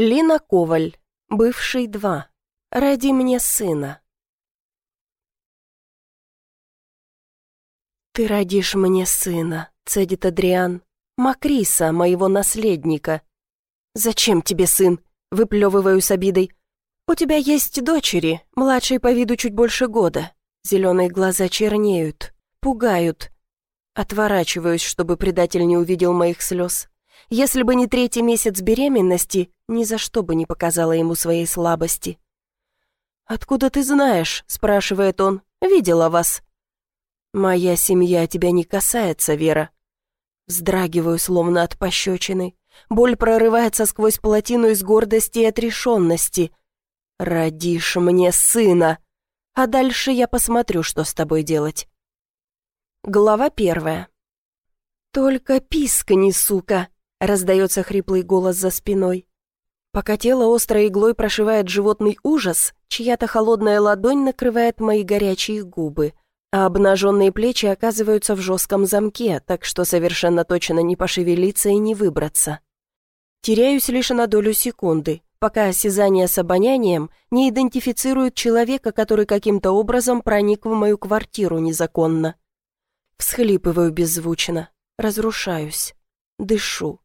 Лина Коваль, бывший два. Ради мне сына. «Ты родишь мне сына», — цедит Адриан. «Макриса, моего наследника». «Зачем тебе сын?» — выплевываю с обидой. «У тебя есть дочери, младшей по виду чуть больше года. Зеленые глаза чернеют, пугают. Отворачиваюсь, чтобы предатель не увидел моих слез. Если бы не третий месяц беременности, ни за что бы не показала ему своей слабости. «Откуда ты знаешь?» — спрашивает он. «Видела вас». «Моя семья тебя не касается, Вера». Вздрагиваю, словно от пощечины. Боль прорывается сквозь плотину из гордости и отрешенности. «Родишь мне сына, а дальше я посмотрю, что с тобой делать». Глава первая. «Только пискни, сука!» — раздается хриплый голос за спиной. Пока тело острой иглой прошивает животный ужас, чья-то холодная ладонь накрывает мои горячие губы, а обнаженные плечи оказываются в жестком замке, так что совершенно точно не пошевелиться и не выбраться. Теряюсь лишь на долю секунды, пока осязание с обонянием не идентифицирует человека, который каким-то образом проник в мою квартиру незаконно. Всхлипываю беззвучно, разрушаюсь, дышу.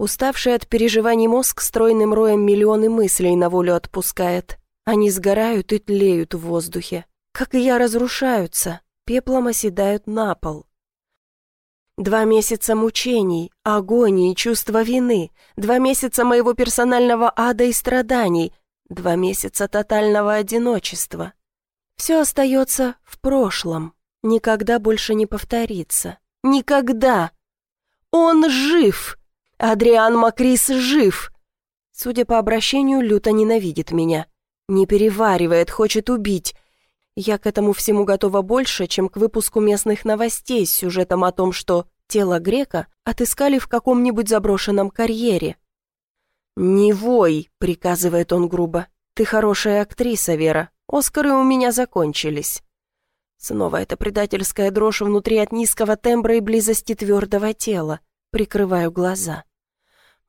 Уставший от переживаний мозг стройным роем миллионы мыслей на волю отпускает. Они сгорают и тлеют в воздухе. Как и я, разрушаются, пеплом оседают на пол. Два месяца мучений, агонии, чувства вины, два месяца моего персонального ада и страданий, два месяца тотального одиночества. Все остается в прошлом, никогда больше не повторится. Никогда! Он жив! Адриан Макрис жив. Судя по обращению, люто ненавидит меня. Не переваривает, хочет убить. Я к этому всему готова больше, чем к выпуску местных новостей с сюжетом о том, что тело грека отыскали в каком-нибудь заброшенном карьере. «Не вой», — приказывает он грубо. «Ты хорошая актриса, Вера. Оскары у меня закончились». Снова эта предательская дрожь внутри от низкого тембра и близости твердого тела. Прикрываю глаза.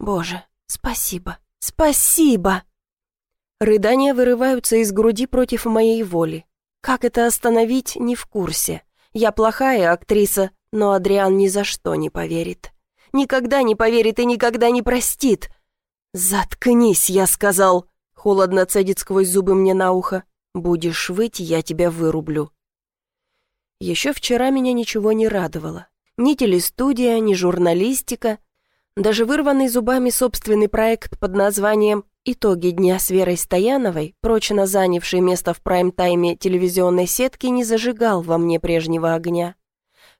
Боже, спасибо, спасибо!» Рыдания вырываются из груди против моей воли. Как это остановить, не в курсе. Я плохая актриса, но Адриан ни за что не поверит. Никогда не поверит и никогда не простит. «Заткнись», — я сказал. Холодно цедит сквозь зубы мне на ухо. «Будешь выть, я тебя вырублю». Еще вчера меня ничего не радовало. Ни телестудия, ни журналистика — даже вырванный зубами собственный проект под названием «Итоги дня с Верой Стояновой», прочно занявший место в прайм-тайме телевизионной сетки, не зажигал во мне прежнего огня.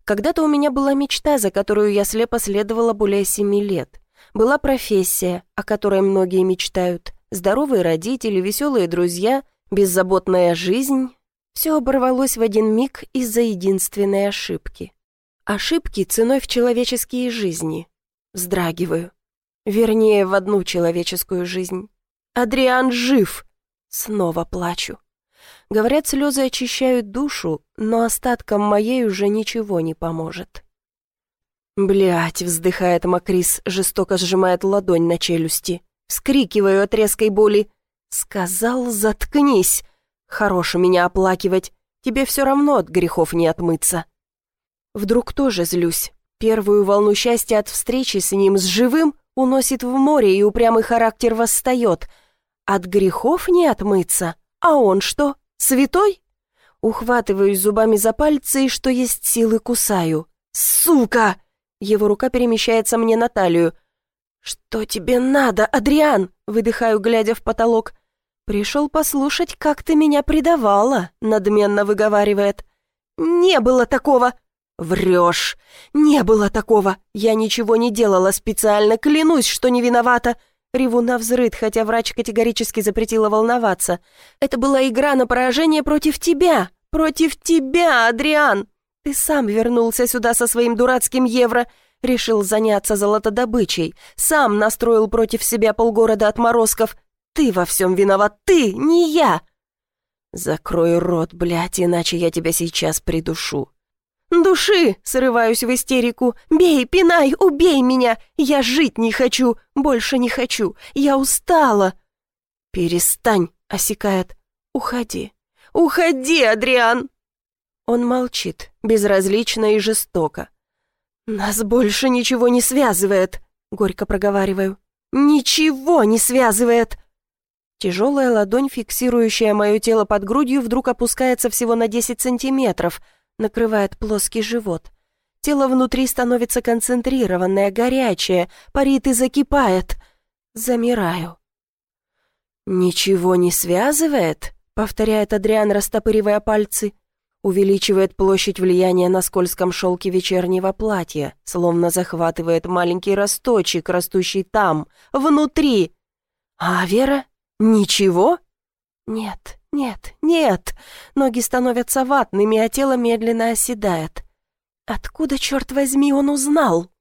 Когда-то у меня была мечта, за которую я слепо следовала более семи лет. Была профессия, о которой многие мечтают. Здоровые родители, веселые друзья, беззаботная жизнь. Все оборвалось в один миг из-за единственной ошибки. Ошибки ценой в человеческие жизни, Вздрагиваю. Вернее, в одну человеческую жизнь. Адриан жив. Снова плачу. Говорят, слезы очищают душу, но остаткам моей уже ничего не поможет. Блять, вздыхает Макрис, жестоко сжимает ладонь на челюсти. Вскрикиваю от резкой боли. Сказал, заткнись. Хорош меня оплакивать. Тебе все равно от грехов не отмыться. Вдруг тоже злюсь. Первую волну счастья от встречи с ним, с живым, уносит в море, и упрямый характер восстает. От грехов не отмыться. А он что, святой? Ухватываюсь зубами за пальцы и, что есть силы, кусаю. «Сука!» Его рука перемещается мне на талию. «Что тебе надо, Адриан?» Выдыхаю, глядя в потолок. «Пришел послушать, как ты меня предавала», надменно выговаривает. «Не было такого!» «Врешь! Не было такого! Я ничего не делала специально, клянусь, что не виновата!» Реву на взрыд, хотя врач категорически запретила волноваться. «Это была игра на поражение против тебя! Против тебя, Адриан! Ты сам вернулся сюда со своим дурацким евро!» Решил заняться золотодобычей. Сам настроил против себя полгорода отморозков. Ты во всем виноват, ты, не я!» «Закрой рот, блядь, иначе я тебя сейчас придушу. Души!» — срываюсь в истерику. «Бей, пинай, убей меня! Я жить не хочу, больше не хочу, я устала!» «Перестань!» — осекает. «Уходи! Уходи, Адриан!» Он молчит, безразлично и жестоко. «Нас больше ничего не связывает», — горько проговариваю. «Ничего не связывает!» Тяжелая ладонь, фиксирующая мое тело под грудью, вдруг опускается всего на 10 сантиметров, накрывает плоский живот. Тело внутри становится концентрированное, горячее, парит и закипает. Замираю. «Ничего не связывает?» — повторяет Адриан, растопыривая пальцы. Увеличивает площадь влияния на скользком шелке вечернего платья, словно захватывает маленький росточек, растущий там, внутри. «А Вера? Ничего?» «Нет, нет, нет!» Ноги становятся ватными, а тело медленно оседает. «Откуда, черт возьми, он узнал?»